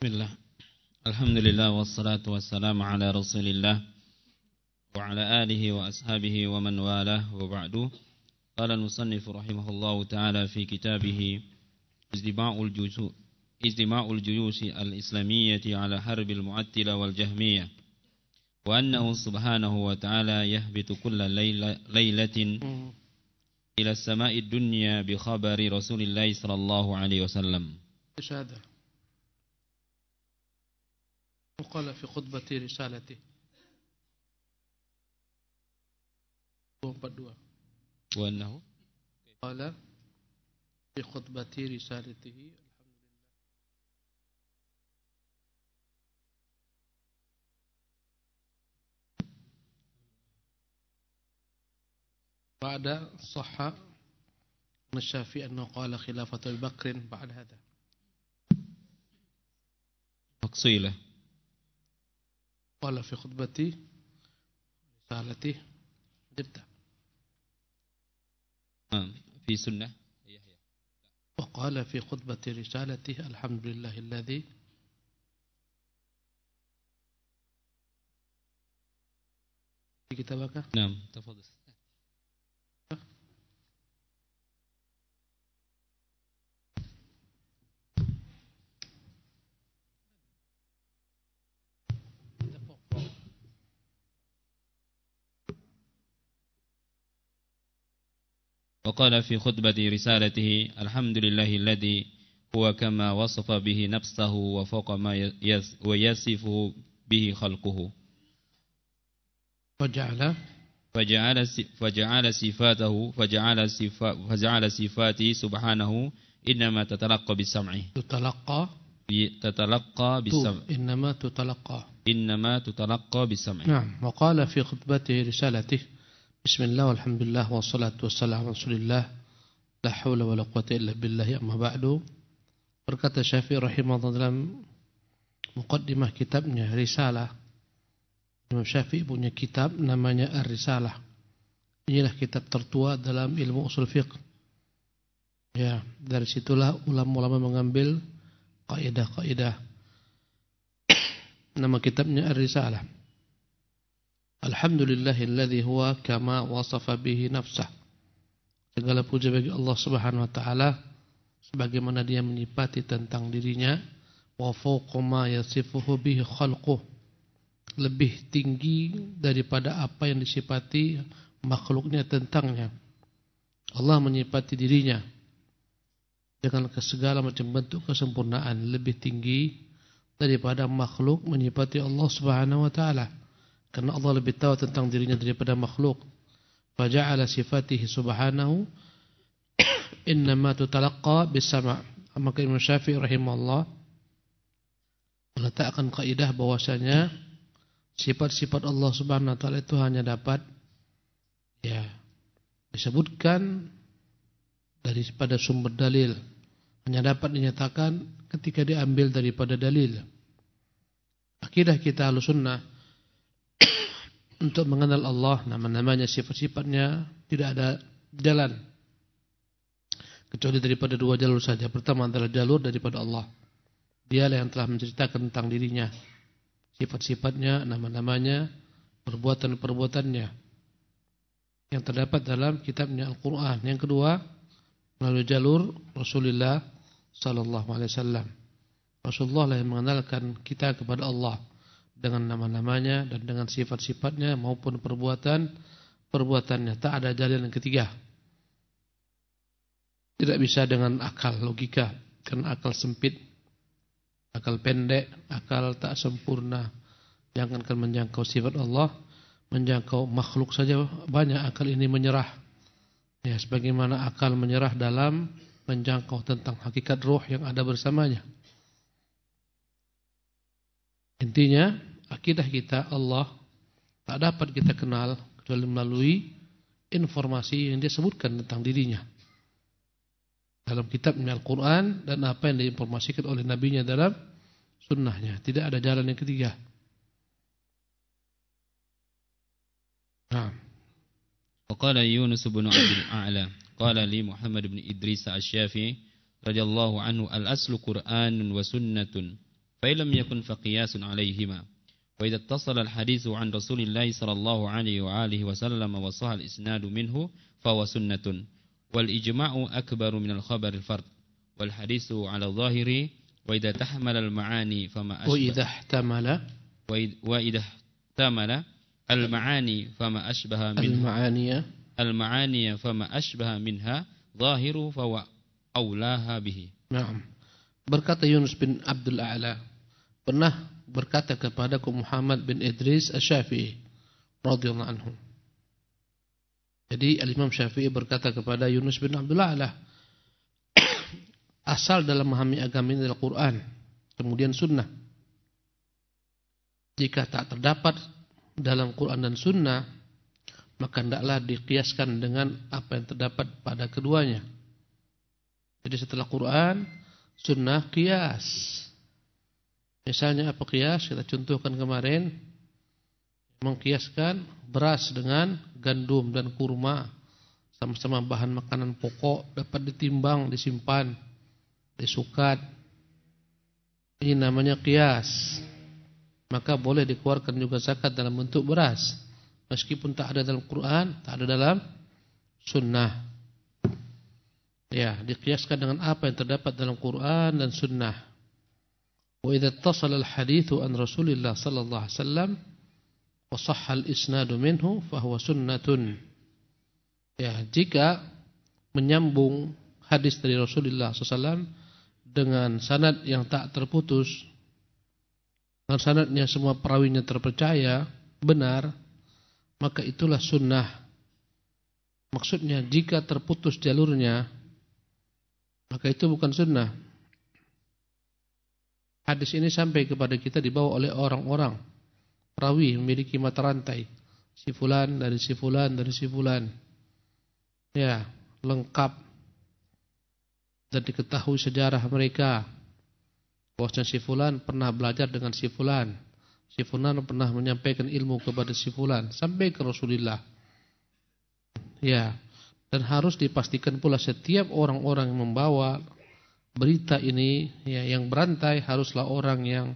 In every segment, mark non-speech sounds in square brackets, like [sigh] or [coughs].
Bismillah. Alhamdulillah wassalatu wassalamu ala Rasulillah wa ala alihi wa ashabihi wa man walah wa ba'du. Qala al-musannif rahimahullahu ta'ala fi kitabih Izdima'ul Juzu Izdima'ul Juyusi al-Islamiyyati ala harbil mu'attila wal jahmiyah. Wa annahu subhanahu wa ta'ala yahbitu kulla laylatin ila as-sama'i dunya bi khabari Rasulillah sallallahu alaihi wasallam. وقال في خطبة رسالته. وأنه قال في خطبة رسالته بعد صح من الشافعي أنه قال خلافة البكر بعد هذا. مقصيلة قال في خطبتي رسالتي جبت. في سنة. وقال في خطبة رسالته الحمد لله الذي في كتابك. نعم تفضل. وقال في خطبة رسالته الحمد لله الذي هو كما وصف به نفسه وفوق ما ويصفه به خلقه. فجعل فجعل فجعل صفاته فجعل فجعل صفاته سبحانه إنما تتلقى بالسمع. تتلقى تتلقى بالسمع. إنما تتلقى. إنما تتلقى بالسمع. نعم وقال في خطبته رسالته Bismillah, alhamdulillah, wassalatu wassalamu rasulillah. La hawla wa la quwata illa billahi amma ba'du. Berkata Syafi'i rahimahullah dalam Muqaddimah kitabnya Risalah. Imam Syafi'i punya kitab namanya Ar-Risalah. Inilah kitab tertua dalam ilmu usul fiqh. Ya, dari situlah ulama-ulama mengambil kaidah-kaidah. [coughs] Nama kitabnya Ar-Risalah Alhamdulillahilladzi huwa kama wasafa bihi nafsah. Segala puja bagi Allah Subhanahu wa taala sebagaimana dia menyifati tentang dirinya wa fawqa yasifuhu bihi khalquh. Lebih tinggi daripada apa yang disifati makhluknya tentangnya. Allah menyifati dirinya dengan segala macam bentuk kesempurnaan lebih tinggi daripada makhluk menyifati Allah Subhanahu wa taala. Karena Allah lebih tahu tentang dirinya daripada makhluk. Faja'ala sifatihi subhanahu [coughs] innama tutalaqqa bisama. Maka Imam Syafi'i rahimahullah meletakkan kaidah bahwasanya sifat-sifat Allah Subhanahu wa taala itu hanya dapat ya disebutkan daripada sumber dalil hanya dapat dinyatakan ketika diambil daripada dalil akidah kita Ahlussunnah untuk mengenal Allah, nama-namanya, sifat-sifatnya tidak ada jalan kecuali daripada dua jalur saja. Pertama adalah jalur daripada Allah. Dialah yang telah menceritakan tentang dirinya, sifat-sifatnya, nama-namanya, perbuatan-perbuatannya yang terdapat dalam kitabnya Al-Qur'an. Yang kedua, melalui jalur Rasulullah sallallahu alaihi wasallam. Rasulullah yang mengenalkan kita kepada Allah dengan nama-namanya dan dengan sifat-sifatnya maupun perbuatan perbuatannya. Tak ada jalan yang ketiga. Tidak bisa dengan akal logika, karena akal sempit, akal pendek, akal tak sempurna. Jangankan menjangkau sifat Allah, menjangkau makhluk saja banyak akal ini menyerah. Ya, sebagaimana akal menyerah dalam menjangkau tentang hakikat roh yang ada bersamanya. Intinya akidah kita Allah tak dapat kita kenal kecuali melalui informasi yang dia sebutkan tentang dirinya dalam kitab Al-Quran dan apa yang diinformasikan oleh nabinya dalam sunnahnya. Tidak ada jalan yang ketiga. Qala Yunus bin Abdul A'la qala li Muhammad bin Idris Asy-Syafi'i radhiyallahu anhu al-aslu Qur'anun wa sunnatun fa lam yakun faqiyasun 'alayhima وإذا اتصل الحديث عن رسول الله صلى الله عليه وآله وسلم وصح الإسناد منه فهو سنة والإجماع أكبر من الخبر الفرد والحديث على الظاهر وإذا تحمل المعاني فما أشبه. وإذا احتمل وإذا احتمل المعاني فما أشبه منها. المعاني. المعاني فما أشبه منها ظاهر فهو أولاها به. نعم. berkata Yunus bin Abdul A'la pernah berkata kepadaku Muhammad bin Idris Asy-Syafi'i radhiyallahu anhu. Jadi Al-Imam Syafi'i berkata kepada Yunus bin Abdullah A'la [coughs] asal dalam memahami agama ini adalah Quran kemudian sunnah. Jika tak terdapat dalam Quran dan sunnah maka hendaklah dikiaskan dengan apa yang terdapat pada keduanya. Jadi setelah Quran sunnah kias Misalnya apa kias? Kita contohkan kemarin mengkiaskan beras dengan gandum dan kurma sama-sama bahan makanan pokok dapat ditimbang, disimpan, disukat. Ini namanya kias. Maka boleh dikeluarkan juga zakat dalam bentuk beras. Meskipun tak ada dalam Quran, tak ada dalam sunnah. Ya, dikiaskan dengan apa yang terdapat dalam Quran dan sunnah. وإذا idza الحديث أن رسول الله صلى الله عليه وسلم وصح sahha منه فهو سنة. Fa ya jika menyambung hadis dari Rasulullah SAW dengan sanad yang tak terputus dengan sanadnya semua perawinya terpercaya benar maka itulah sunnah. Maksudnya jika terputus jalurnya maka itu bukan sunnah. Hadis ini sampai kepada kita dibawa oleh orang-orang perawi memiliki mata rantai. Si fulan dari si fulan dari si fulan. Ya, lengkap dan diketahui sejarah mereka. Bahwasanya si fulan pernah belajar dengan si fulan. Si fulan pernah menyampaikan ilmu kepada si fulan sampai ke Rasulullah. Ya, dan harus dipastikan pula setiap orang-orang yang membawa berita ini ya, yang berantai haruslah orang yang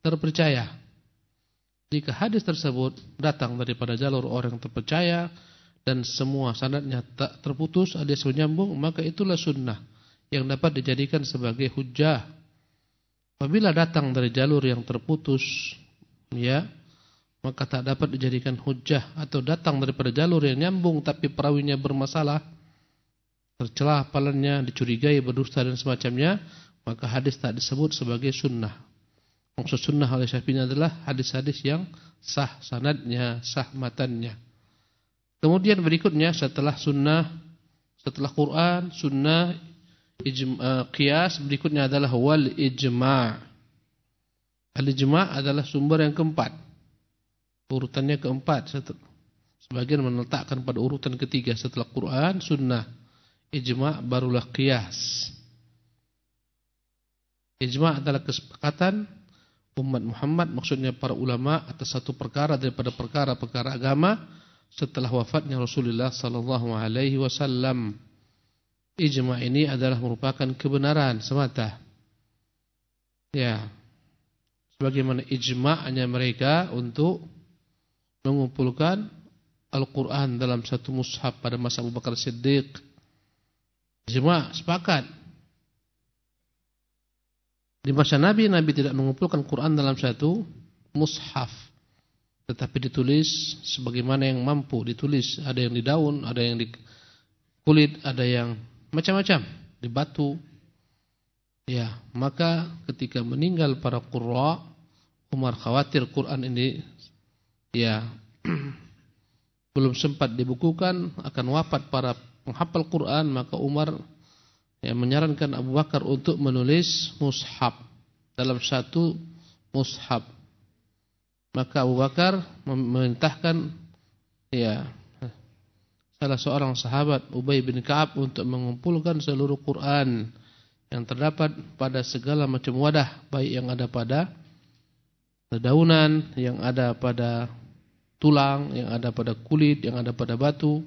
terpercaya. Jika hadis tersebut datang daripada jalur orang terpercaya dan semua sanadnya tak terputus, ada menyambung, maka itulah sunnah yang dapat dijadikan sebagai hujah. Apabila datang dari jalur yang terputus, ya, maka tak dapat dijadikan hujah atau datang daripada jalur yang nyambung tapi perawinya bermasalah, tercela hafalannya, dicurigai berdusta dan semacamnya, maka hadis tak disebut sebagai sunnah. Maksud sunnah oleh Syafi'i adalah hadis-hadis yang sah sanadnya, sah matannya. Kemudian berikutnya setelah sunnah, setelah Quran, sunnah, ijma, uh, qiyas, berikutnya adalah wal ijma'. Al-ijma' adalah sumber yang keempat. Urutannya keempat. Sebagian meletakkan pada urutan ketiga setelah Quran, sunnah ijma' barulah qiyas. Ijma' adalah kesepakatan umat Muhammad maksudnya para ulama atas satu perkara daripada perkara-perkara agama setelah wafatnya Rasulullah sallallahu alaihi wasallam. Ijma' ini adalah merupakan kebenaran semata. Ya. Sebagaimana ijma'nya mereka untuk mengumpulkan Al-Qur'an dalam satu mushaf pada masa Abu Bakar Siddiq semua sepakat. Di masa Nabi, Nabi tidak mengumpulkan Quran dalam satu mushaf. Tetapi ditulis sebagaimana yang mampu ditulis. Ada yang di daun, ada yang di kulit, ada yang macam-macam. Di batu. Ya, maka ketika meninggal para qurra, Umar khawatir Quran ini ya [clears throat] belum sempat dibukukan akan wafat para menghafal Quran maka Umar ya, menyarankan Abu Bakar untuk menulis mushaf dalam satu mushaf. Maka Abu Bakar memerintahkan ya salah seorang sahabat Ubay bin Ka'ab untuk mengumpulkan seluruh Quran yang terdapat pada segala macam wadah baik yang ada pada dedaunan, yang ada pada tulang, yang ada pada kulit, yang ada pada batu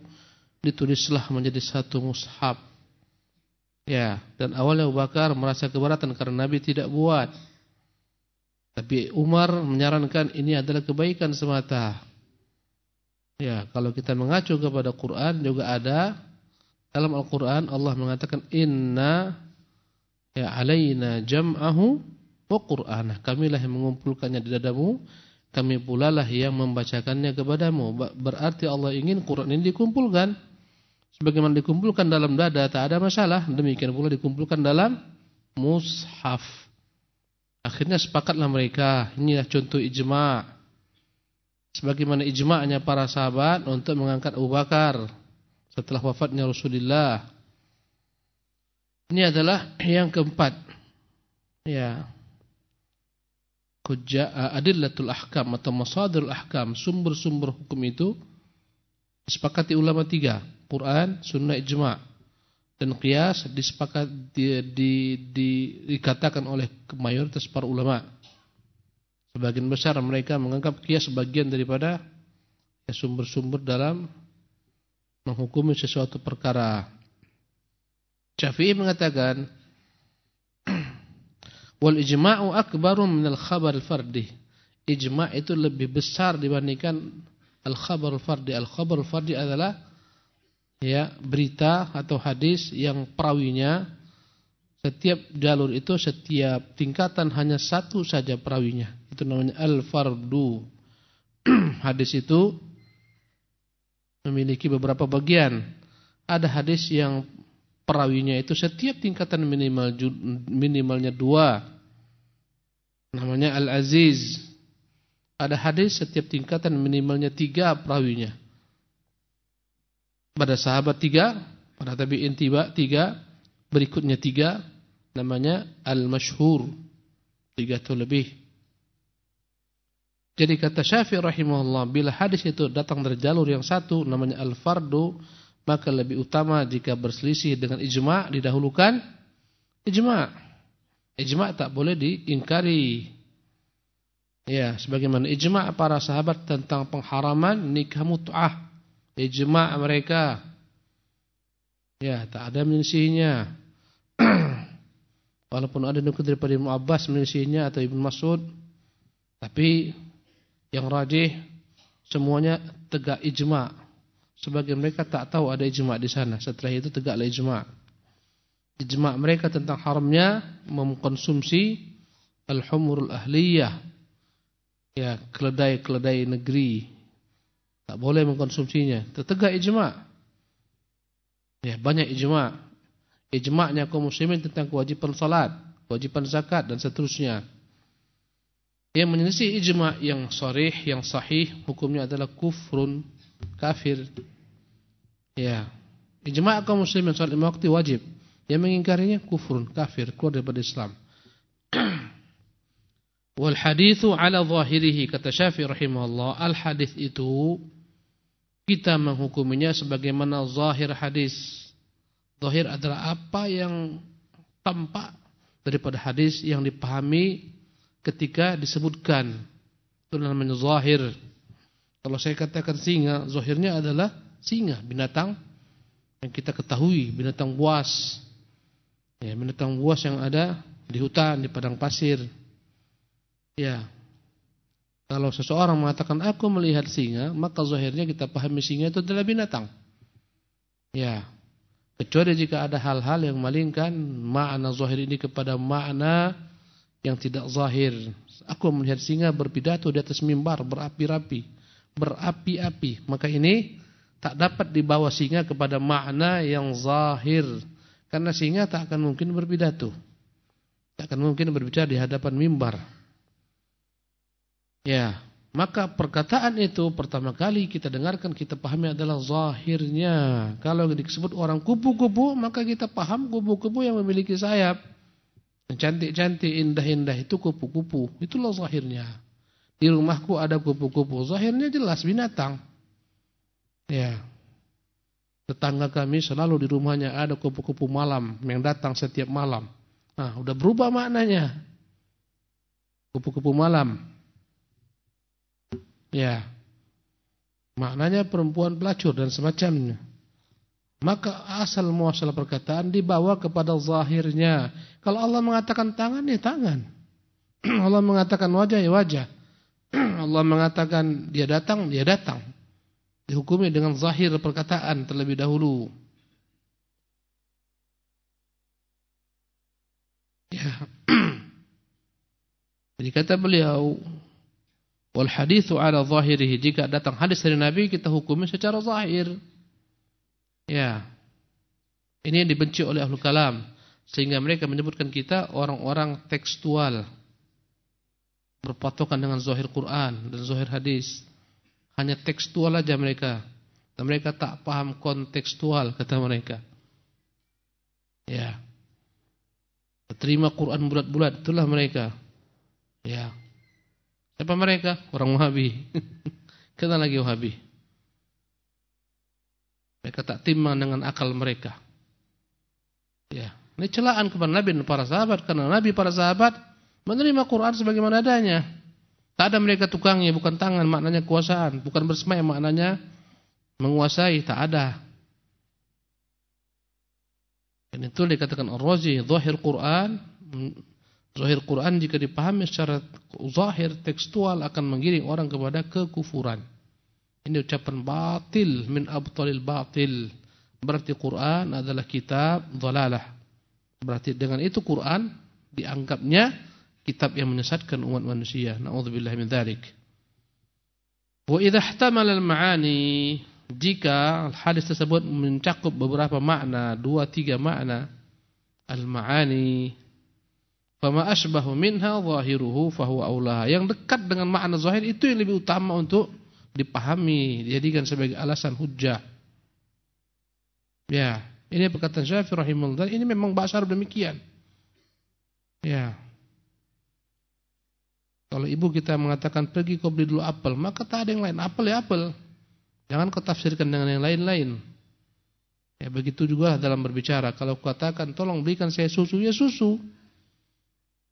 ditulislah menjadi satu mushaf. Ya, dan awalnya Abu Bakar merasa keberatan karena Nabi tidak buat. Tapi Umar menyarankan ini adalah kebaikan semata. Ya, kalau kita mengacu kepada Quran juga ada dalam Al-Quran Allah mengatakan inna ya alaina jam'ahu wa qur'anah. Kamilah yang mengumpulkannya di dadamu, kami pula lah yang membacakannya kepadamu. Berarti Allah ingin Quran ini dikumpulkan. Sebagaimana dikumpulkan dalam dada tak ada masalah, demikian pula dikumpulkan dalam mushaf. Akhirnya sepakatlah mereka, inilah contoh ijma'. Sebagaimana ijma'nya para sahabat untuk mengangkat Abu Bakar setelah wafatnya Rasulullah. Ini adalah yang keempat. Ya. Kujja adillatul ahkam atau masadirul ahkam, sumber-sumber hukum itu disepakati ulama tiga, Quran, sunnah, ijma'. Dan qiyas disepakat di, di, di, dikatakan oleh mayoritas para ulama. Sebagian besar mereka menganggap qiyas sebagian daripada ya, sumber-sumber dalam menghukumi sesuatu perkara. Syafi'i mengatakan [clears throat] wal ijma'u akbaru min al khabar fardi. Ijma' itu lebih besar dibandingkan al khabar fardi. Al khabar fardi adalah ya berita atau hadis yang perawinya setiap jalur itu setiap tingkatan hanya satu saja perawinya. Itu namanya al fardu. [clears throat] hadis itu memiliki beberapa bagian. Ada hadis yang perawinya itu setiap tingkatan minimal minimalnya dua. Namanya Al-Aziz. Ada hadis setiap tingkatan minimalnya tiga perawinya. Pada sahabat tiga, pada tabi'in tiba tiga, berikutnya tiga, namanya Al-Mashhur. Tiga atau lebih. Jadi kata Syafi'i rahimahullah, bila hadis itu datang dari jalur yang satu namanya al-fardu, maka lebih utama jika berselisih dengan ijma' didahulukan ijma'. Ijma' tak boleh diingkari. Ya, sebagaimana ijma' para sahabat tentang pengharaman nikah mut'ah. Ijma' mereka. Ya, tak ada menyelisihinya. [clears throat] Walaupun ada nukut daripada Ibn Abbas menyelisihinya atau Ibn Mas'ud. Tapi yang rajih semuanya tegak ijma. Sebagian mereka tak tahu ada ijma di sana. Setelah itu tegaklah ijma. Ijma mereka tentang haramnya mengkonsumsi al-humurul ahliyah. Ya, keledai-keledai negeri. Tak boleh mengkonsumsinya. Tegak ijma. Ya, banyak ijma. Ijma'nya kaum muslimin tentang kewajiban salat, kewajiban zakat dan seterusnya. Yang menyelisih ijma' yang sharih, yang sahih, hukumnya adalah kufrun, kafir. Ya. Ijma' kaum muslimin salat lima waktu wajib. Yang mengingkarinya kufrun, kafir, keluar daripada Islam. [clears throat] Wal hadithu ala zahirihi kata Syafi'i rahimahullah, al hadis itu kita menghukuminya sebagaimana zahir hadis. Zahir adalah apa yang tampak daripada hadis yang dipahami ketika disebutkan itu namanya zahir. Kalau saya katakan singa, zahirnya adalah singa, binatang yang kita ketahui, binatang buas. Ya, binatang buas yang ada di hutan, di padang pasir. Ya. Kalau seseorang mengatakan aku melihat singa, maka zahirnya kita pahami singa itu adalah binatang. Ya. Kecuali jika ada hal-hal yang malingkan makna zahir ini kepada makna yang tidak zahir. Aku melihat singa berpidato di atas mimbar berapi-api, berapi-api. Maka ini tak dapat dibawa singa kepada makna yang zahir. Karena singa tak akan mungkin berpidato. Tak akan mungkin berbicara di hadapan mimbar. Ya, maka perkataan itu pertama kali kita dengarkan, kita pahami adalah zahirnya. Kalau disebut orang kupu-kupu, maka kita paham kupu-kupu yang memiliki sayap. Cantik-cantik, indah-indah itu kupu-kupu. Itulah zahirnya. Di rumahku ada kupu-kupu. Zahirnya jelas binatang. Ya. Tetangga kami selalu di rumahnya ada kupu-kupu malam yang datang setiap malam. Nah, udah berubah maknanya. Kupu-kupu malam. Ya. Maknanya perempuan pelacur dan semacamnya. Maka asal muasal perkataan dibawa kepada zahirnya. Kalau Allah mengatakan tangan, ya tangan. [clears throat] Allah mengatakan wajah ya wajah. [clears throat] Allah mengatakan dia datang, dia datang. Dihukumi dengan zahir perkataan terlebih dahulu. Ya. [clears throat] Jadi kata beliau, wal hadithu ala zahirihi jika datang hadis dari Nabi kita hukumi secara zahir. Ya. Ini yang dibenci oleh ahlu kalam sehingga mereka menyebutkan kita orang-orang tekstual berpatokan dengan zahir Quran dan zahir hadis. Hanya tekstual aja mereka. Dan mereka tak paham kontekstual kata mereka. Ya. Terima Quran bulat-bulat itulah mereka. Ya. Siapa mereka? Orang Wahabi. [laughs] Kenal lagi Wahabi. Mereka tak timbang dengan akal mereka. Ya. Ini celaan kepada Nabi dan para sahabat karena Nabi para sahabat menerima Quran sebagaimana adanya. Tak ada mereka tukangnya, bukan tangan maknanya kuasaan, bukan bersemayam maknanya menguasai, tak ada. Dan itu dikatakan Ar-Razi, zahir Quran, zahir Quran jika dipahami secara zahir tekstual akan menggiring orang kepada kekufuran. Ini ucapan batil min abtalil batil. Berarti Quran adalah kitab dhalalah. Berarti dengan itu Quran dianggapnya kitab yang menyesatkan umat manusia. Nauzubillah min dzalik. Wa idza ihtamala al-ma'ani jika hadis tersebut mencakup beberapa makna, dua tiga makna al-ma'ani fama asbahu minha zahiruhu fahuwa aula. Yang dekat dengan makna zahir itu yang lebih utama untuk dipahami, dijadikan sebagai alasan hujjah. Ya. Ini perkataan Syafi'i rahimahullah. Ini memang bahasa Arab demikian. Ya. Kalau ibu kita mengatakan pergi kau beli dulu apel, maka tak ada yang lain. Apel ya apel. Jangan kau tafsirkan dengan yang lain-lain. Ya begitu juga dalam berbicara. Kalau katakan tolong belikan saya susu, ya susu.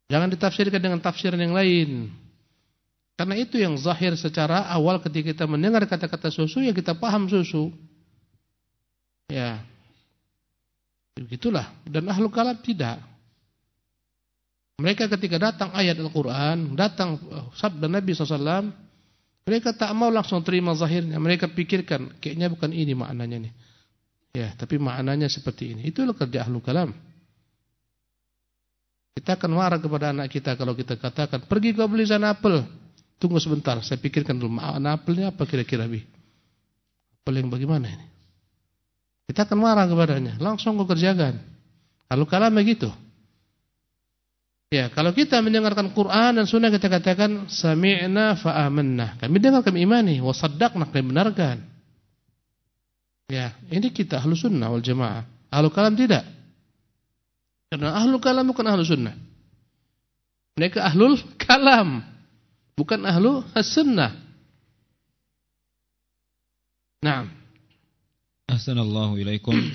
Jangan ditafsirkan dengan tafsiran yang lain. Karena itu yang zahir secara awal ketika kita mendengar kata-kata susu, ya kita paham susu. Ya. Begitulah. Dan ahlu kalam tidak. Mereka ketika datang ayat Al-Quran, datang uh, sabda Nabi SAW, mereka tak mau langsung terima zahirnya. Mereka pikirkan, kayaknya bukan ini maknanya nih. Ya, tapi maknanya seperti ini. Itulah kerja ahlu kalam. Kita akan marah kepada anak kita kalau kita katakan, pergi kau beli sana apel. Tunggu sebentar, saya pikirkan dulu, makna apelnya apa kira-kira bi? Apel yang bagaimana ini? Kita akan marah kepadanya. Langsung kau kerjakan. Lalu kalah begitu. Ya, kalau kita mendengarkan Quran dan Sunnah kita katakan sami'na fa'amanna. Kami dengar kami imani, wa saddaqna kami benarkan. Ya, ini kita ahlu sunnah wal jamaah. Ahlu kalam tidak. Karena ahlu kalam bukan ahlu sunnah. Mereka ahlul [laughs] kalam. Bukan ahlu as-sunnah. Nah. أحسن الله إليكم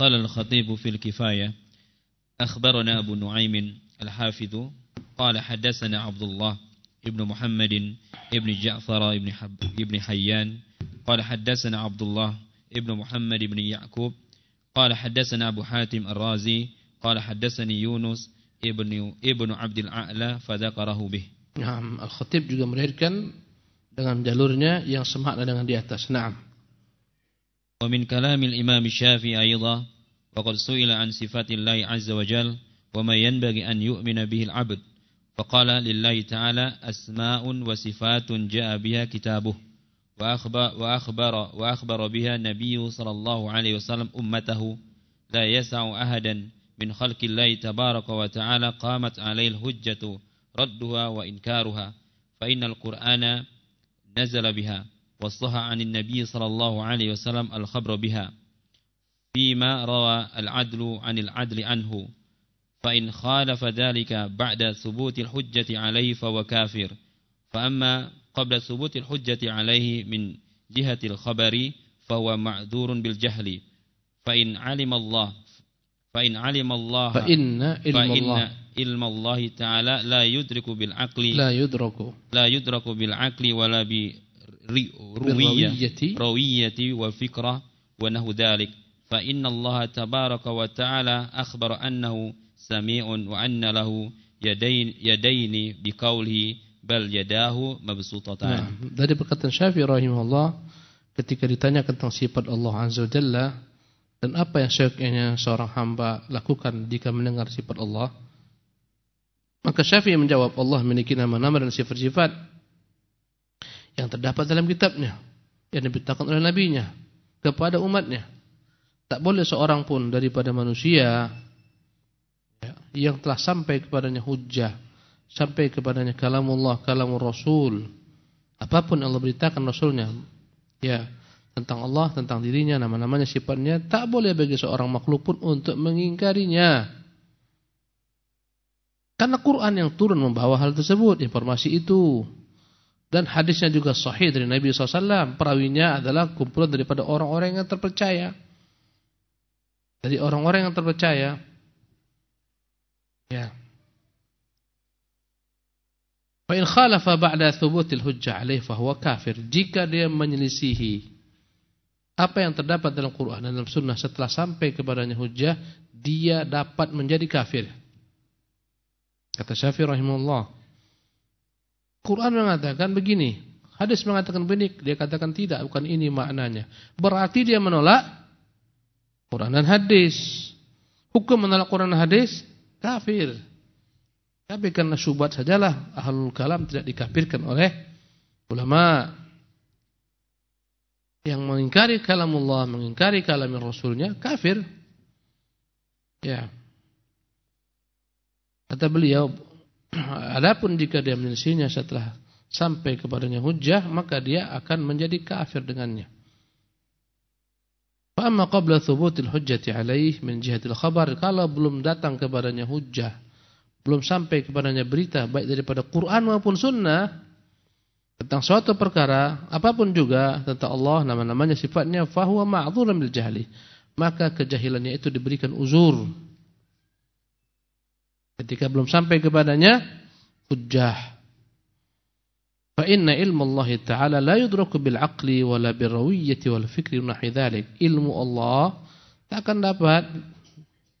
قال الخطيب في الكفاية أخبرنا أبو نعيم الحافظ قال حدثنا عبد الله ابن محمد ابن جعفر ابن, حب ابن حيان قال حدثنا عبد الله ابن محمد بن يعقوب قال حدثنا أبو حاتم الرازي قال حدثني يونس ابن ابن عبد الأعلى فذكره به. نعم الخطيب juga meriarkan dengan jalurnya yang semakna dengan di atas. نعم ومن كلام الإمام الشافعي أيضا وقد سئل عن صفات الله عز وجل وما ينبغي أن يؤمن به العبد فقال لله تعالى أسماء وصفات جاء بها كتابه واخبر واخبر وأخبر بها النبي صلى الله عليه وسلم أمته لا يسع أحدا من خلق الله تبارك وتعالى قامت عليه الهجة ردها وإنكارها فإن القرآن نزل بها وصح عن النبي صلى الله عليه وسلم الخبر بها. فيما روى العدل عن العدل عنه فإن خالف ذلك بعد ثبوت الحجة عليه فهو كافر. فأما قبل ثبوت الحجة عليه من جهة الخبر فهو معذور بالجهل فإن علم الله فإن علم الله فإن علم فإن الله. علم الله تعالى لا يدرك بالعقل لا يدرك. لا يدرك بالعقل ولا روية روية وفكرة ونحو ذلك. فإن الله تبارك وتعالى أخبر أنه سميع وأن له yadain yadaini biqaulihi bal yadahu mabsutatan. Nah, dari perkataan Syafi'i rahimahullah ketika ditanya tentang sifat Allah Azza wa Jalla dan apa yang syaikhnya seorang hamba lakukan jika mendengar sifat Allah maka Syafi'i menjawab Allah memiliki nama-nama dan sifat-sifat yang terdapat dalam kitabnya yang diberitakan oleh nabinya kepada umatnya tak boleh seorang pun daripada manusia ya, yang telah sampai kepadanya hujjah sampai kepadanya kalamullah, kalamur rasul. Apa pun Allah beritakan rasulnya ya tentang Allah, tentang dirinya, nama-namanya, sifatnya, tak boleh bagi seorang makhluk pun untuk mengingkarinya. Karena Quran yang turun membawa hal tersebut, informasi itu. Dan hadisnya juga sahih dari Nabi SAW. Perawinya adalah kumpulan daripada orang-orang yang terpercaya. Dari orang-orang yang terpercaya. Ya. Fa in khalafa ba'da thubutil hujjah alaih fahuwa kafir. Jika dia menyelisihi apa yang terdapat dalam Quran dan dalam sunnah setelah sampai kepadanya hujjah, dia dapat menjadi kafir. Kata Syafi'i rahimahullah. Quran mengatakan begini, hadis mengatakan begini, dia katakan tidak, bukan ini maknanya. Berarti dia menolak Quran dan hadis. Hukum menolak Quran dan hadis kafir. Tapi karena syubhat sajalah ahlul kalam tidak dikafirkan oleh ulama yang mengingkari kalamullah, mengingkari kalam Rasulnya kafir. Ya. Kata beliau, [clears throat] adapun jika dia menyelisihinya setelah sampai kepadanya hujah, maka dia akan menjadi kafir dengannya. Fa'amma qabla thubutil hujjati alaih min jihatil khabar, kalau belum datang kepadanya hujah belum sampai kepadanya berita baik daripada Quran maupun sunnah tentang suatu perkara apa pun juga tentang Allah nama-namanya sifatnya fahuwa ma'dzuran bil jahli. Maka kejahilannya itu diberikan uzur. Ketika belum sampai kepadanya hujjah. Fa inna ilmu Allah taala la yudraku bil aqli wala bil rawiyyati wal fikri dzalik ilmu Allah tak akan dapat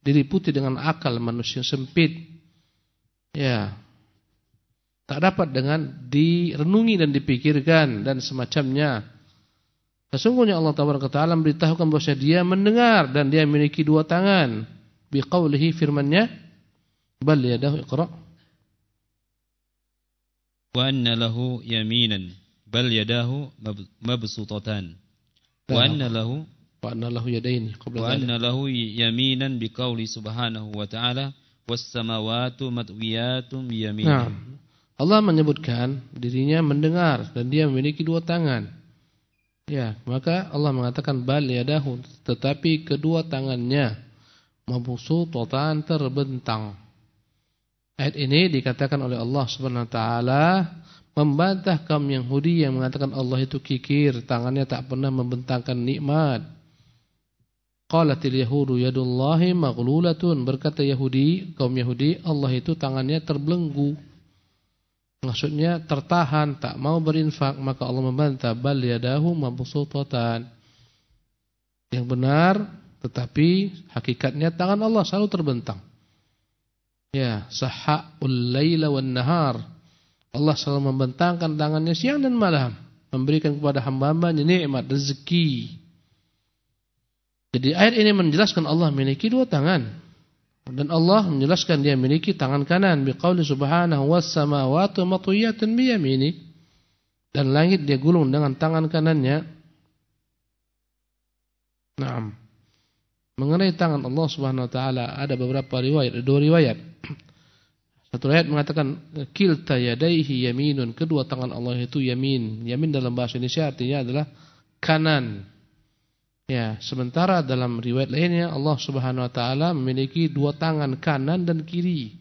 diliputi dengan akal manusia sempit. Ya. Tak dapat dengan direnungi dan dipikirkan dan semacamnya. Sesungguhnya Allah Taala memberitahukan bahwa dia mendengar dan dia memiliki dua tangan. Biqaulihi firman-Nya, "Bal yadahu iqra." Wa anna lahu yaminan bal yadahu mabsutatan. Wa anna lahu wa anna lahu yadayn qabla Wa anna lahu yaminan biqauli subhanahu wa ta'ala wassamawatu matwiyatum biyaminih. Nah, Allah menyebutkan dirinya mendengar dan dia memiliki dua tangan. Ya, maka Allah mengatakan bal yadahu tetapi kedua tangannya mabsutatan terbentang. Ayat ini dikatakan oleh Allah Subhanahu wa taala membantah kaum Yahudi yang mengatakan Allah itu kikir, tangannya tak pernah membentangkan nikmat. Qalatil yahudu yadullahi maghlulatun. Berkata Yahudi, kaum Yahudi, Allah itu tangannya terbelenggu. Maksudnya tertahan, tak mau berinfak. Maka Allah membantah, bal yadahu mabsutatan. Yang benar, tetapi hakikatnya tangan Allah selalu terbentang. Ya, saha'ul laila wan nahar. Allah selalu membentangkan tangannya siang dan malam. Memberikan kepada hamba-hambanya nikmat, rezeki. Jadi ayat ini menjelaskan Allah memiliki dua tangan. Dan Allah menjelaskan dia memiliki tangan kanan biqauli subhanahu was samawati matwiyatun bi yamini. Dan langit dia gulung dengan tangan kanannya. Naam. Mengenai tangan Allah Subhanahu wa taala ada beberapa riwayat, dua riwayat. [clears throat] Satu ayat mengatakan kilta yadaihi yaminun, kedua tangan Allah itu yamin. Yamin dalam bahasa Indonesia artinya adalah kanan. Ya, sementara dalam riwayat lainnya Allah Subhanahu wa taala memiliki dua tangan kanan dan kiri.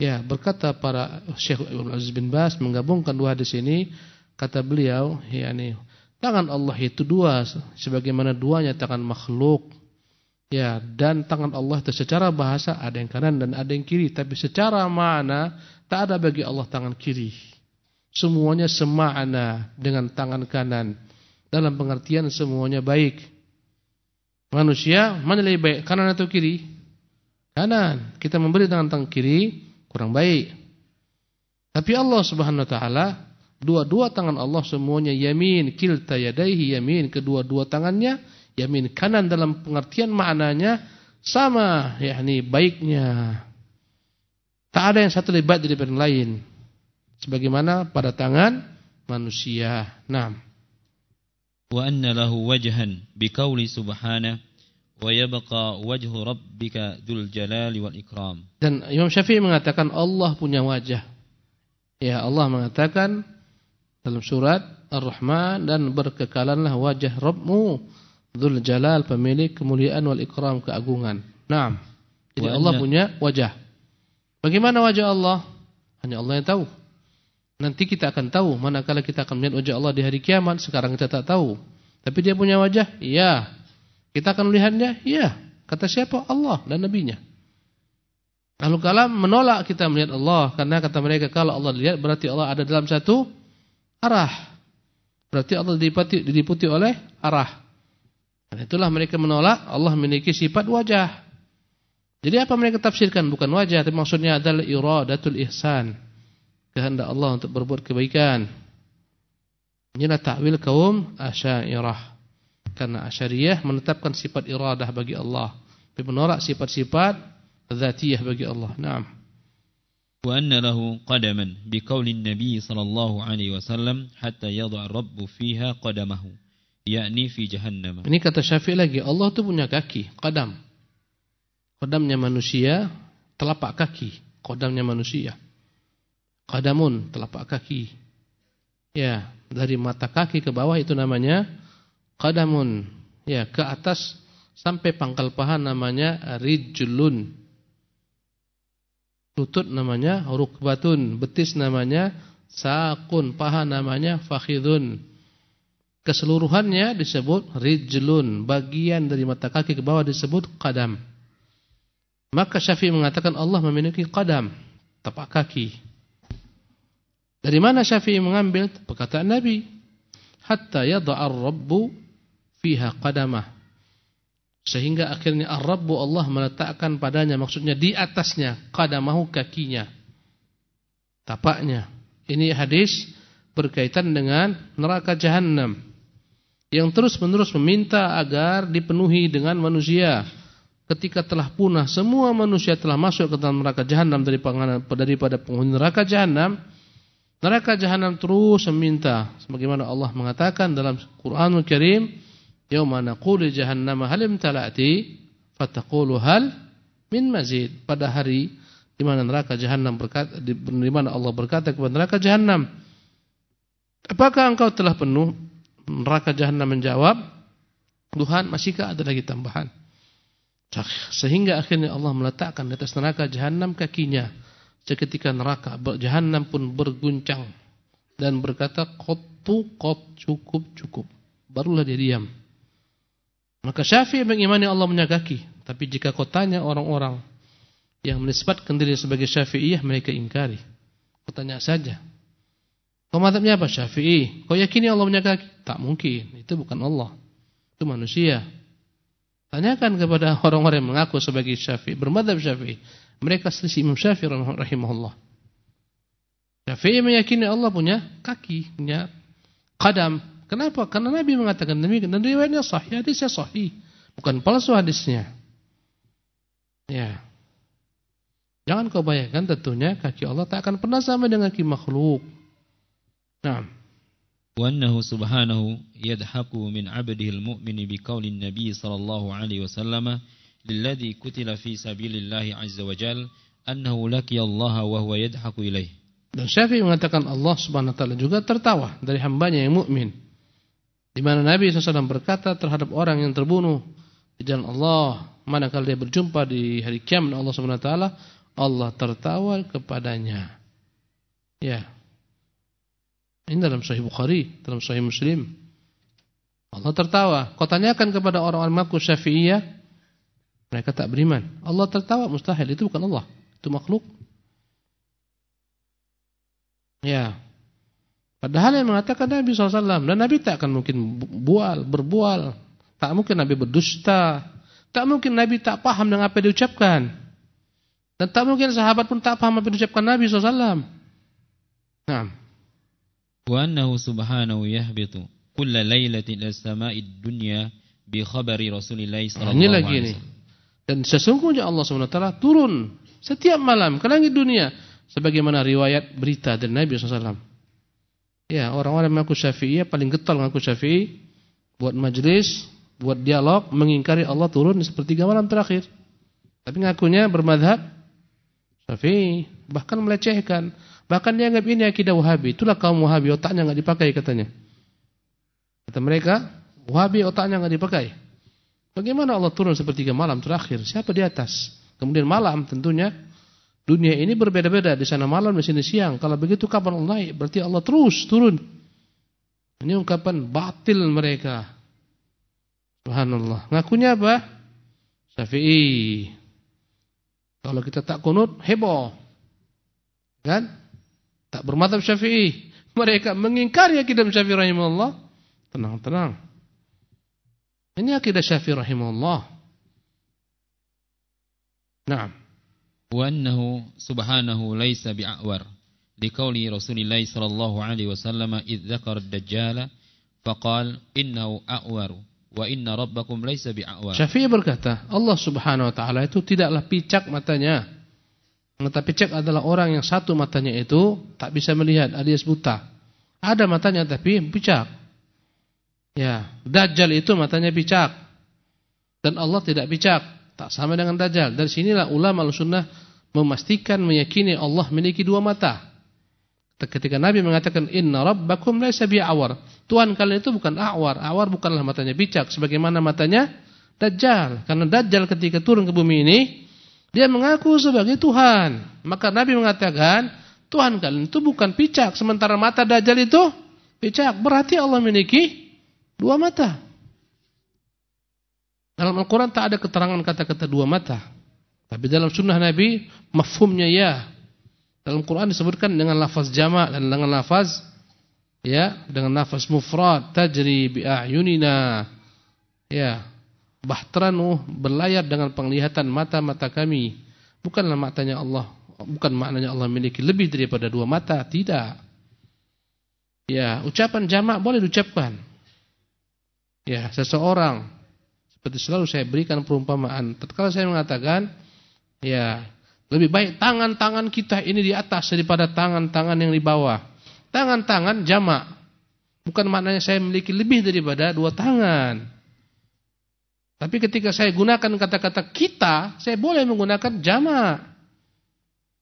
Ya, berkata para Syekh Ibnu Aziz bin Bas menggabungkan dua hadis ini, kata beliau, yakni tangan Allah itu dua sebagaimana duanya tangan makhluk. Ya, dan tangan Allah itu secara bahasa ada yang kanan dan ada yang kiri, tapi secara makna tak ada bagi Allah tangan kiri. Semuanya semakna dengan tangan kanan dalam pengertian semuanya baik. Manusia mana lebih baik, kanan atau kiri? Kanan. Kita memberi tangan tangan kiri, kurang baik. Tapi Allah Subhanahu wa taala dua-dua tangan Allah semuanya yamin, kilta yadaihi yamin, kedua-dua tangannya yamin kanan dalam pengertian maknanya sama yakni baiknya. Tak ada yang satu lebih baik daripada yang lain. Sebagaimana pada tangan manusia. Naam. Wa anna lahu wajhan biqauli subhanahu wa yabqa wajhu rabbika dzul jalali wal ikram. Dan Imam Syafi'i mengatakan Allah punya wajah. Ya Allah mengatakan dalam surat Ar-Rahman dan berkekalanlah wajah Rabbmu dzul jalal pemilik kemuliaan wal ikram keagungan. Naam. Jadi Allah punya wajah. Bagaimana wajah Allah? Hanya Allah yang tahu. Nanti kita akan tahu manakala kita akan melihat wajah Allah di hari kiamat. Sekarang kita tak tahu. Tapi dia punya wajah? Iya. Kita akan melihatnya? Iya. Kata siapa? Allah dan Nabi-Nya. Lalu kalam menolak kita melihat Allah. Karena kata mereka kalau Allah dilihat berarti Allah ada dalam satu arah. Berarti Allah diliputi, diliputi oleh arah. Dan itulah mereka menolak Allah memiliki sifat wajah. Jadi apa mereka tafsirkan? Bukan wajah, tapi maksudnya adalah iradatul ihsan. Kehendak Allah untuk berbuat kebaikan. Inilah takwil kaum asyairah. Karena Asyariyah menetapkan sifat iradah bagi Allah. Tapi menolak sifat-sifat zatiyah bagi Allah. Naam. Wa anna lahu qadaman biqauli sallallahu alaihi wasallam hatta yadha ar-rabb fiha qadamahu yakni fi jahannam. Ini kata Syafi'i lagi, Allah itu punya kaki, qadam. Qadamnya manusia, telapak kaki, qadamnya manusia. Qadamun, telapak kaki. Ya, dari mata kaki ke bawah itu namanya qadamun ya ke atas sampai pangkal paha namanya rijlun. Lutut namanya rukbatun betis namanya sakun paha namanya fakhidun keseluruhannya disebut rijlun. Bagian dari mata kaki ke bawah disebut qadam maka Syafi'i mengatakan Allah memiliki qadam tapak kaki dari mana Syafi'i mengambil perkataan Nabi hatta yada'ar rabbu fiha qadamah. Sehingga akhirnya Ar-Rabbu Allah meletakkan padanya maksudnya di atasnya qadamahu kakinya. Tapaknya. Ini hadis berkaitan dengan neraka jahanam yang terus-menerus meminta agar dipenuhi dengan manusia. Ketika telah punah semua manusia telah masuk ke dalam neraka jahanam daripada penghuni neraka jahanam, neraka jahanam terus meminta sebagaimana Allah mengatakan dalam Qur'anul Karim Yauma naqulu jahannam hal imtala'ti fataqulu hal min mazid. Pada hari di mana neraka jahanam berkata di, mana Allah berkata kepada neraka jahanam, "Apakah engkau telah penuh?" Neraka jahanam menjawab, "Tuhan, masihkah ada lagi tambahan?" Sehingga akhirnya Allah meletakkan di atas neraka jahanam kakinya. Seketika neraka jahanam pun berguncang dan berkata, "Qattu qat cukup cukup." Barulah dia diam. Maka Syafi'i mengimani Allah punya kaki. Tapi jika kau tanya orang-orang yang menisbatkan diri sebagai Syafi'iyah, mereka ingkari. Kau tanya saja. Kau madhabnya apa? Syafi'i. Kau yakini Allah punya kaki? Tak mungkin. Itu bukan Allah. Itu manusia. Tanyakan kepada orang-orang yang mengaku sebagai Syafi'i. Bermadhab Syafi'i. Mereka selisih Imam Syafi'i rahimahullah. Syafi'i meyakini Allah punya kaki. Punya kadam. Kenapa? Karena Nabi mengatakan demikian dan riwayatnya sahih, hadisnya sahih, bukan palsu hadisnya. Ya. Jangan kau bayangkan tentunya kaki Allah tak akan pernah sama dengan kaki makhluk. Nah. وأنه سبحانه يضحك من عبده المؤمن بقول النبي صلى الله عليه وسلم lilladhi kutila fi sabilillahi azza wa jal annahu wa huwa yadhaku. Dan Syafi'i mengatakan Allah Subhanahu wa taala juga tertawa dari hambanya yang mukmin. Di mana Nabi SAW berkata terhadap orang yang terbunuh di jalan Allah, manakala dia berjumpa di hari kiamat Allah Subhanahu wa taala, Allah tertawa kepadanya. Ya. Ini dalam Sahih Bukhari, dalam Sahih Muslim. Allah tertawa. Kau tanyakan kepada orang-orang maku Syafi'iyah, mereka tak beriman. Allah tertawa mustahil, itu bukan Allah, itu makhluk. Ya. Padahal yang mengatakan Nabi SAW dan Nabi tak akan mungkin bual, berbual, tak mungkin Nabi berdusta, tak mungkin Nabi tak paham dengan apa yang diucapkan. Dan tak mungkin sahabat pun tak paham apa yang diucapkan Nabi SAW. Nah. Wa annahu subhanahu yahbitu kulla laylatin ila sama'i dunya bi khabari Rasulillah sallallahu alaihi wasallam. Ini lagi nih. Dan sesungguhnya Allah SWT turun setiap malam ke langit dunia sebagaimana riwayat berita dari Nabi SAW. Ya, orang-orang mengaku Syafi'i paling getol mengaku Syafi'i buat majlis, buat dialog mengingkari Allah turun di sepertiga malam terakhir. Tapi ngakunya bermadhab Syafi'i, bahkan melecehkan. Bahkan dia anggap ini akidah Wahabi. Itulah kaum Wahabi, otaknya enggak dipakai katanya. Kata mereka, Wahabi otaknya enggak dipakai. Bagaimana Allah turun sepertiga malam terakhir? Siapa di atas? Kemudian malam tentunya dunia ini berbeda-beda. Di sana malam, di sini siang. Kalau begitu kapan Allah naik? Berarti Allah terus turun. Ini ungkapan batil mereka. Subhanallah. Ngakunya apa? Syafi'i. Kalau kita tak kunut, heboh. Kan? Tak bermadhab syafi'i. Mereka mengingkari akidah syafi'i rahimahullah. Tenang, tenang. Ini akidah syafi'i rahimahullah. Naam. Wa annahu subhanahu laysa bi'a'war. Liqauli Rasulullah sallallahu alaihi wasallam idh dzakara ad-dajjal faqala innahu a'war wa inna rabbakum laisa bi'awar. Syafi'i berkata, Allah Subhanahu wa taala itu tidaklah picak matanya. Mata picak adalah orang yang satu matanya itu tak bisa melihat, alias buta. Ada matanya tapi picak. Ya, Dajjal itu matanya picak. Dan Allah tidak picak, tak sama dengan Dajjal. Dari sinilah ulama Al-Sunnah memastikan meyakini Allah memiliki dua mata. Ketika Nabi mengatakan inna rabbakum laisa bi'awar. Tuhan kalian itu bukan awar. Awar bukanlah matanya bicak sebagaimana matanya dajjal. Karena dajjal ketika turun ke bumi ini dia mengaku sebagai Tuhan. Maka Nabi mengatakan Tuhan kalian itu bukan bicak sementara mata dajjal itu bicak. Berarti Allah memiliki dua mata. Dalam Al-Qur'an tak ada keterangan kata-kata dua mata. Tapi dalam sunnah Nabi mafhumnya ya dalam Quran disebutkan dengan lafaz jamak dan dengan lafaz ya, dengan lafaz mufrad tajri bi ayunina. Ya, bahtranu berlayar dengan penglihatan mata-mata kami. Bukanlah matanya Allah, bukan maknanya Allah memiliki lebih daripada dua mata, tidak. Ya, ucapan jamak boleh diucapkan. Ya, seseorang seperti selalu saya berikan perumpamaan. Tatkala saya mengatakan, ya, lebih baik tangan-tangan kita ini di atas daripada tangan-tangan yang di bawah. Tangan-tangan jamak. Bukan maknanya saya memiliki lebih daripada dua tangan. Tapi ketika saya gunakan kata-kata kita, saya boleh menggunakan jamak.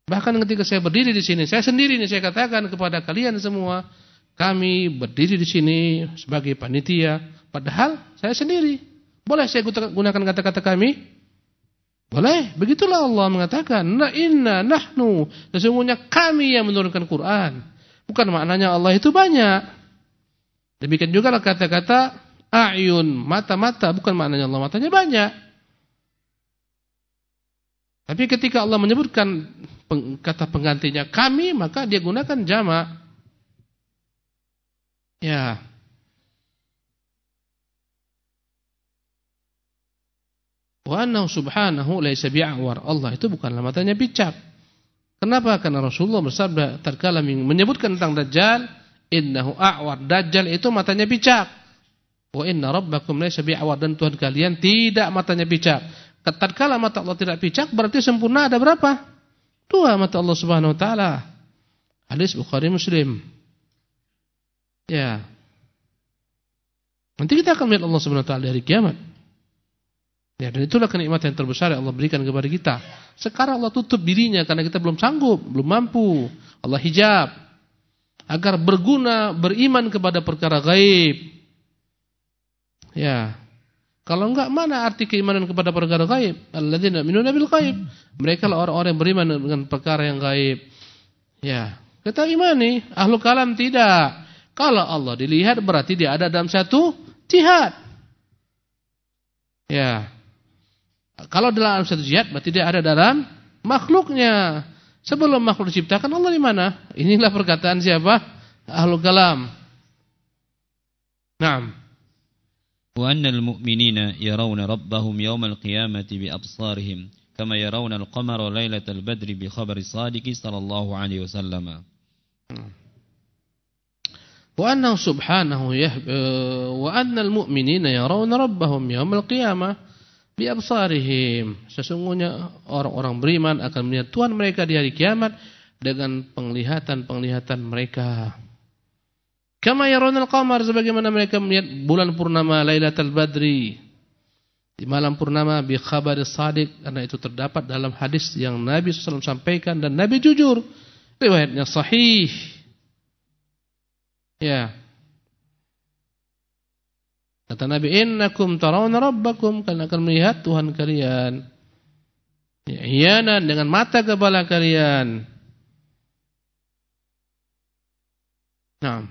Bahkan ketika saya berdiri di sini, saya sendiri ini saya katakan kepada kalian semua, kami berdiri di sini sebagai panitia, padahal saya sendiri. Boleh saya gunakan kata-kata kami? Boleh, begitulah Allah mengatakan, "Na inna nahnu." Sesungguhnya kami yang menurunkan Quran. Bukan maknanya Allah itu banyak. Demikian juga kata-kata ayun, mata-mata, bukan maknanya Allah matanya banyak. Tapi ketika Allah menyebutkan kata penggantinya kami, maka dia gunakan jamak. Ya, Wa annahu subhanahu laisa bi'awar. Allah itu bukanlah matanya bicak. Kenapa? Karena Rasulullah bersabda tatkala menyebutkan tentang Dajjal, innahu a'war. Dajjal itu matanya bicak. Wa inna rabbakum laisa bi'awar dan Tuhan kalian tidak matanya bicak. Tatkala mata Allah tidak bicak berarti sempurna ada berapa? Dua mata Allah Subhanahu wa taala. Hadis Bukhari Muslim. Ya. Nanti kita akan melihat Allah Subhanahu wa taala dari kiamat. Ya, dan itulah kenikmatan yang terbesar yang Allah berikan kepada kita. Sekarang Allah tutup dirinya karena kita belum sanggup, belum mampu. Allah hijab agar berguna beriman kepada perkara gaib. Ya. Kalau enggak mana arti keimanan kepada perkara gaib? Alladzina minuna bil gaib. Mereka lah orang-orang yang beriman dengan perkara yang gaib. Ya. Kita imani, ahlu kalam tidak. Kalau Allah dilihat berarti dia ada dalam satu jihad. Ya. Kalau dalam satu jihad berarti dia ada dalam makhluknya. Sebelum makhluk diciptakan Allah di mana? Inilah perkataan siapa? Ahlul kalam. Naam. Wa annal mu'minina yarawna rabbahum yawmal qiyamati bi absarihim kama yarawna al-qamara lailatal badri bi khabari sadiqi sallallahu alaihi wasallam. Hmm. وأنه سبحانه يهب وأن المؤمنين يرون ربهم يوم القيامة biabsarihim sesungguhnya orang-orang beriman akan melihat Tuhan mereka di hari kiamat dengan penglihatan-penglihatan mereka kama yaronal qamar sebagaimana mereka melihat bulan purnama Lailatul Badri di malam purnama bi khabar sadiq karena itu terdapat dalam hadis yang Nabi SAW sampaikan dan Nabi jujur riwayatnya sahih Ya. Kata Nabi, "Innakum tarawna rabbakum," kalian akan melihat Tuhan kalian. Ya, hianan dengan mata kepala kalian. Naam.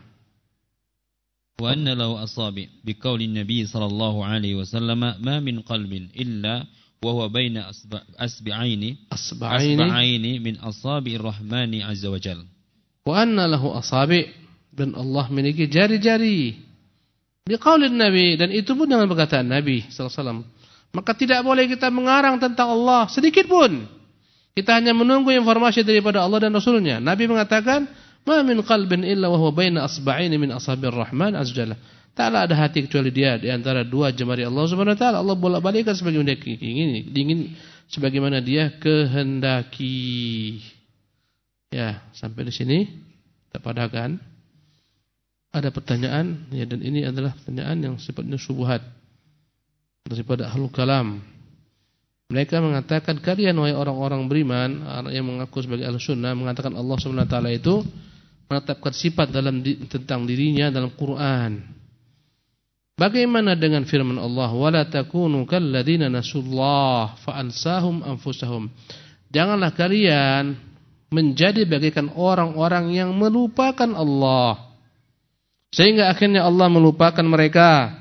Wa anna law asabi bi biqauli Nabi sallallahu alaihi wasallam ma min qalbin illa wa huwa baina asba'aini asba'aini min asabi'ir rahmani azza wa jalla. Wa anna lahu asabi' dan Allah memiliki jari-jari Biqaulin Nabi dan itu pun dengan perkataan Nabi SAW. Maka tidak boleh kita mengarang tentang Allah sedikit pun. Kita hanya menunggu informasi daripada Allah dan Rasulnya. Nabi mengatakan, Ma min qalbin illa wa huwa baina asba'ini min ashabir rahman azjalla. Taklah ada hati kecuali dia di antara dua jemari Allah Subhanahu wa taala. Allah bolak-balikkan sebagaimana dia ingin, ingin sebagaimana dia kehendaki. Ya, sampai di sini kita padahkan. Ada pertanyaan ya dan ini adalah pertanyaan yang sifatnya subuhat daripada ahlul kalam. Mereka mengatakan kalian wahai orang-orang beriman yang mengaku sebagai ahlu sunnah mengatakan Allah taala itu menetapkan sifat dalam tentang dirinya dalam Quran. Bagaimana dengan firman Allah, "Wala takunu kalladzina nasullah fa ansahum anfusahum." Janganlah kalian menjadi bagaikan orang-orang yang melupakan Allah. Sehingga akhirnya Allah melupakan mereka.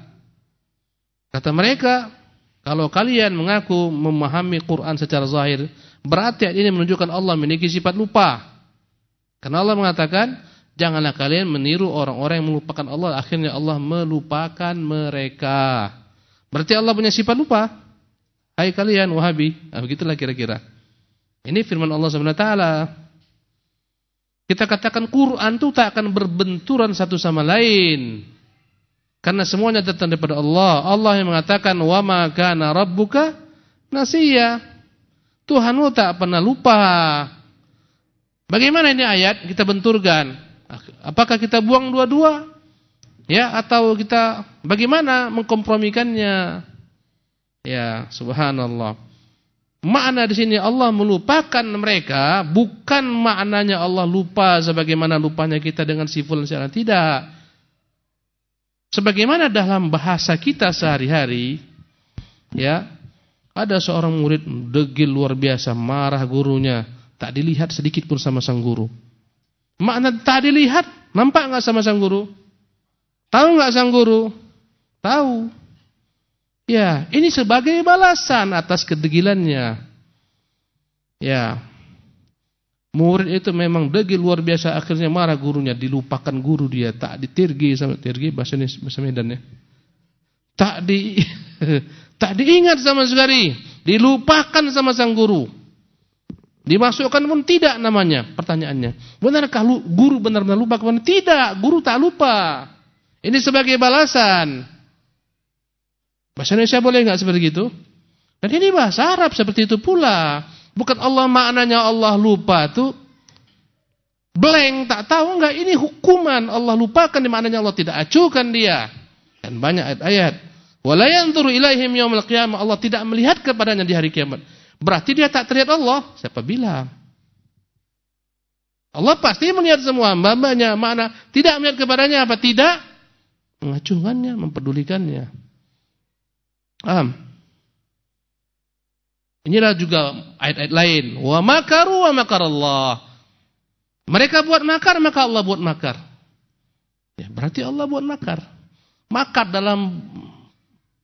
Kata mereka, kalau kalian mengaku memahami Quran secara zahir, berarti ini menunjukkan Allah memiliki sifat lupa. Karena Allah mengatakan, janganlah kalian meniru orang-orang yang melupakan Allah, akhirnya Allah melupakan mereka. Berarti Allah punya sifat lupa. Hai kalian Wahabi, nah, begitulah kira-kira. Ini firman Allah SWT. Kita katakan Quran itu tak akan berbenturan satu sama lain. Karena semuanya datang daripada Allah. Allah yang mengatakan wa ma kana rabbuka nasiya. Tuhanmu tak pernah lupa. Bagaimana ini ayat kita benturkan? Apakah kita buang dua-dua? Ya, atau kita bagaimana mengkompromikannya? Ya, subhanallah. Makna di sini Allah melupakan mereka bukan maknanya Allah lupa sebagaimana lupanya kita dengan si fulan tidak. Sebagaimana dalam bahasa kita sehari-hari ya, ada seorang murid degil luar biasa marah gurunya Tak dilihat sedikit pun sama sang guru. Makna tak dilihat, nampak enggak sama sang guru? Tahu enggak sang guru? Tahu. Ya, ini sebagai balasan atas kedegilannya. Ya. Murid itu memang degil luar biasa akhirnya marah gurunya, dilupakan guru dia, tak ditirgi sama tirgi bahasa ini bahasa Medan ya. Tak di [laughs] tak diingat sama sekali, dilupakan sama sang guru. Dimasukkan pun tidak namanya pertanyaannya. Benarkah guru benar-benar lupa kepada Tidak, guru tak lupa. Ini sebagai balasan. Bahasa Indonesia boleh enggak seperti itu? Dan ini bahasa Arab seperti itu pula. Bukan Allah maknanya Allah lupa itu blank, tak tahu enggak ini hukuman Allah lupakan di maknanya Allah tidak acuhkan dia. Dan banyak ayat-ayat. Wala yanzuru ilaihim yaumil qiyamah. Allah tidak melihat kepadanya di hari kiamat. Berarti dia tak terlihat Allah. Siapa bilang? Allah pasti melihat semua hamba-hambanya. Mana tidak melihat kepadanya apa? Tidak mengacungkannya, mempedulikannya. Paham? Inilah juga ayat-ayat lain. Wa makaru wa makar Allah. Mereka buat makar, maka Allah buat makar. Ya, berarti Allah buat makar. Makar dalam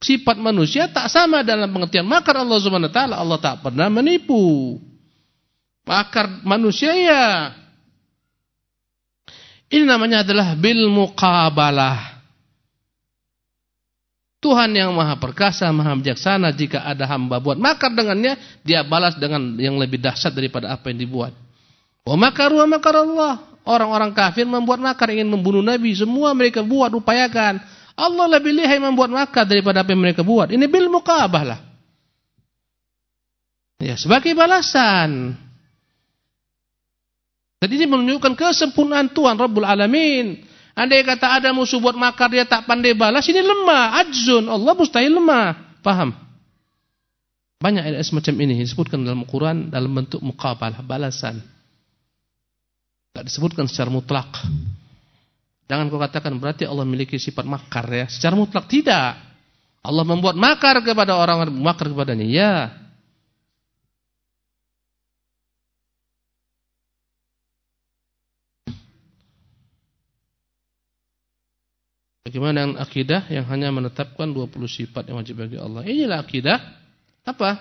sifat manusia tak sama dalam pengertian makar Allah Subhanahu wa taala. Allah tak pernah menipu. Makar manusia ya. Ini namanya adalah bil muqabalah. Tuhan yang maha perkasa, maha bijaksana jika ada hamba buat makar dengannya, dia balas dengan yang lebih dahsyat daripada apa yang dibuat. Wa makaru wa makar Allah. Orang-orang kafir membuat makar ingin membunuh Nabi, semua mereka buat upayakan. Allah lebih lihai membuat makar daripada apa yang mereka buat. Ini bil muqabah lah. Ya, sebagai balasan. Jadi ini menunjukkan kesempurnaan Tuhan Rabbul Alamin. Andai kata ada musuh buat makar dia tak pandai balas, ini lemah, ajzun. Allah mustahil lemah. Paham? Banyak ayat semacam ini disebutkan dalam Al-Quran dalam bentuk muqabalah, balasan. Tak disebutkan secara mutlak. Jangan kau katakan berarti Allah memiliki sifat makar ya. Secara mutlak tidak. Allah membuat makar kepada orang makar kepadanya. Ya. Bagaimana dengan akidah yang hanya menetapkan 20 sifat yang wajib bagi Allah? Inilah akidah apa?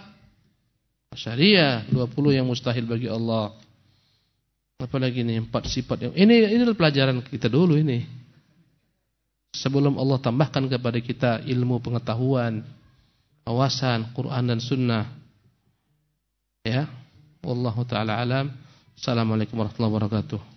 Syariah 20 yang mustahil bagi Allah. Apalagi ini empat sifat yang ini ini pelajaran kita dulu ini. Sebelum Allah tambahkan kepada kita ilmu pengetahuan, awasan Quran dan Sunnah. Ya, wallahu taala alam. Assalamualaikum warahmatullahi wabarakatuh.